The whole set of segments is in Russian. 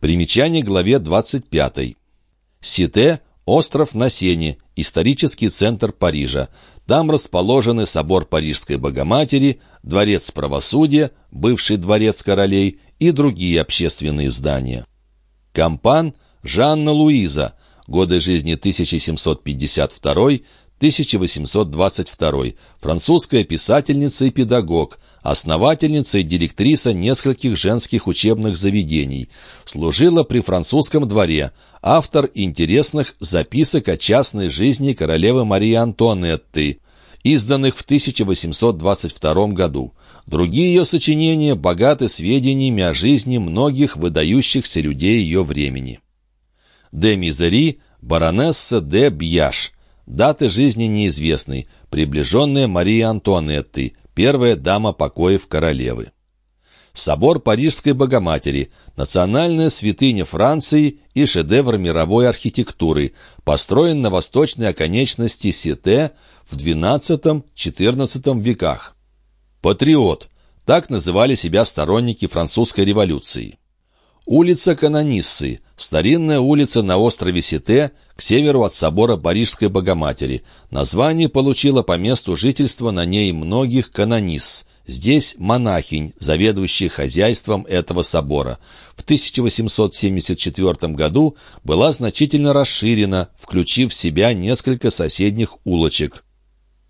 Примечание к главе 25. Сите – остров на Сене, исторический центр Парижа. Там расположены собор Парижской Богоматери, дворец правосудия, бывший дворец королей и другие общественные здания. Кампан – Жанна Луиза, годы жизни 1752-1822, французская писательница и педагог, основательница и директриса нескольких женских учебных заведений, служила при французском дворе, автор интересных записок о частной жизни королевы Марии Антуанетты, изданных в 1822 году. Другие ее сочинения богаты сведениями о жизни многих выдающихся людей ее времени. Де Мизери, баронесса де Бьяш. Даты жизни неизвестны, приближенная Марии Антуанетты, первая дама покоев королевы. Собор Парижской Богоматери, национальная святыня Франции и шедевр мировой архитектуры, построен на восточной оконечности Сите в XII-XIV веках. Патриот – так называли себя сторонники французской революции. Улица Канониссы, старинная улица на острове Сите, к северу от собора Парижской Богоматери. Название получило по месту жительства на ней многих канонисс. Здесь монахинь, заведующий хозяйством этого собора. В 1874 году была значительно расширена, включив в себя несколько соседних улочек.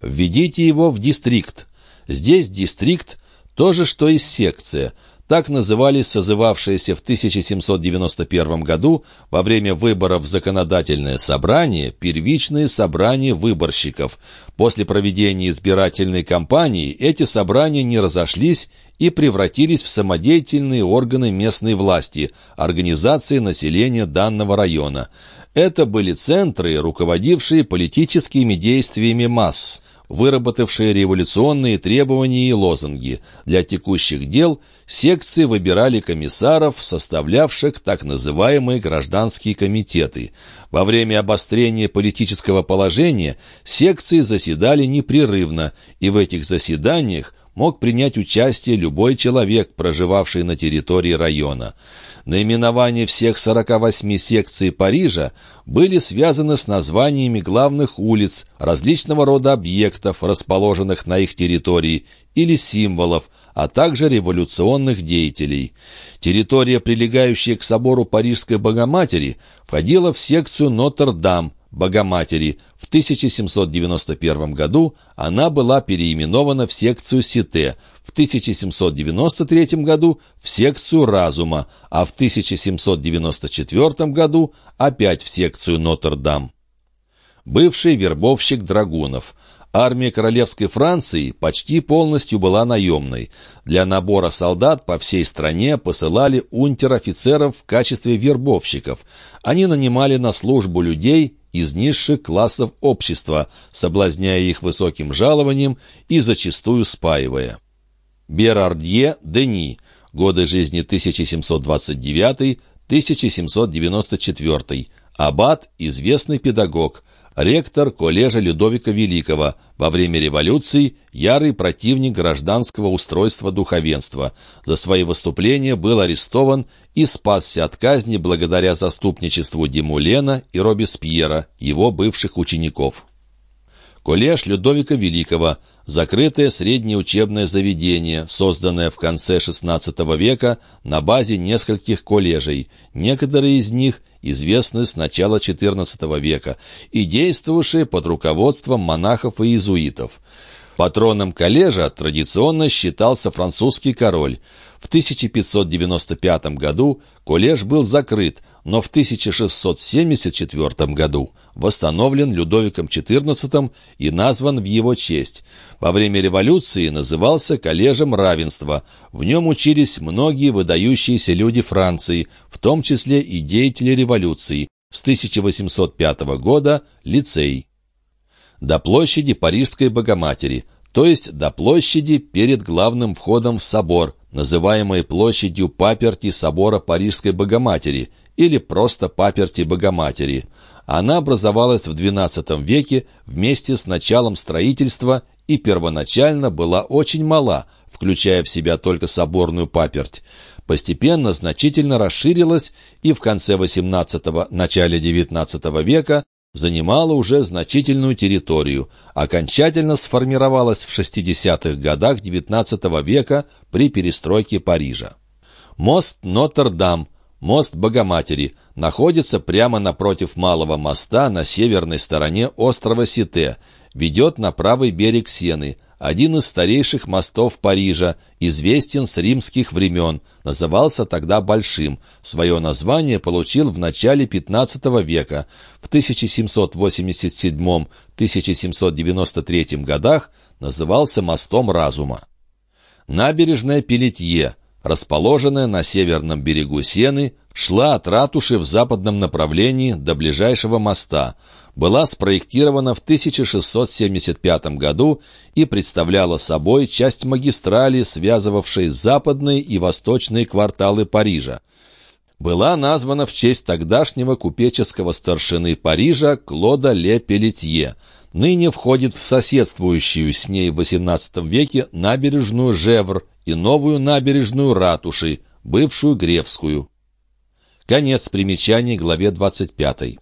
Введите его в дистрикт. Здесь дистрикт – то же, что и секция – так назывались созывавшиеся в 1791 году во время выборов в законодательное собрание первичные собрания выборщиков. После проведения избирательной кампании эти собрания не разошлись и превратились в самодеятельные органы местной власти, организации населения данного района. Это были центры, руководившие политическими действиями масс – выработавшие революционные требования и лозунги. Для текущих дел секции выбирали комиссаров, составлявших так называемые гражданские комитеты. Во время обострения политического положения секции заседали непрерывно, и в этих заседаниях мог принять участие любой человек, проживавший на территории района. Наименования всех 48 секций Парижа были связаны с названиями главных улиц, различного рода объектов, расположенных на их территории, или символов, а также революционных деятелей. Территория, прилегающая к собору Парижской Богоматери, входила в секцию Нотр-Дам, Богоматери. В 1791 году она была переименована в секцию Сите, в 1793 году в секцию Разума, а в 1794 году опять в секцию Нотр-Дам. Бывший вербовщик драгунов – Армия королевской Франции почти полностью была наемной. Для набора солдат по всей стране посылали унтер-офицеров в качестве вербовщиков. Они нанимали на службу людей из низших классов общества, соблазняя их высоким жалованием и зачастую спаивая. Берардье Дени. Годы жизни 1729-1794. Аббат – известный педагог – ректор коллежа Людовика Великого, во время революции ярый противник гражданского устройства духовенства. За свои выступления был арестован и спасся от казни благодаря заступничеству Демулена и Робеспьера, его бывших учеников. Коллеж Людовика Великого – закрытое среднее учебное заведение, созданное в конце XVI века на базе нескольких коллежей. Некоторые из них известны с начала XIV века и действовавшие под руководством монахов и иезуитов. Патроном коллежа традиционно считался французский король. В 1595 году коллеж был закрыт, но в 1674 году восстановлен Людовиком XIV и назван в его честь. Во время революции назывался коллежем равенства. В нем учились многие выдающиеся люди Франции, в том числе и деятели революции. С 1805 года – лицей. До площади Парижской Богоматери, то есть до площади перед главным входом в собор, называемой площадью паперти собора Парижской Богоматери или просто паперти Богоматери. Она образовалась в XII веке вместе с началом строительства и первоначально была очень мала, включая в себя только соборную паперть. постепенно значительно расширилась и в конце XVIII – начале XIX века занимала уже значительную территорию, окончательно сформировалась в 60-х годах XIX века при перестройке Парижа. Мост Нотр-Дам, мост Богоматери, находится прямо напротив Малого моста на северной стороне острова Сите, ведет на правый берег Сены, один из старейших мостов Парижа, известен с римских времен, назывался тогда Большим. Свое название получил в начале XV века. В 1787-1793 годах назывался мостом разума. Набережная Пелетье, расположенная на северном берегу Сены, шла от ратуши в западном направлении до ближайшего моста – была спроектирована в 1675 году и представляла собой часть магистрали, связывавшей западные и восточные кварталы Парижа. Была названа в честь тогдашнего купеческого старшины Парижа Клода Ле Пелетье. Ныне входит в соседствующую с ней в XVIII веке набережную Жевр и новую набережную Ратуши, бывшую Гревскую. Конец примечаний главе 25.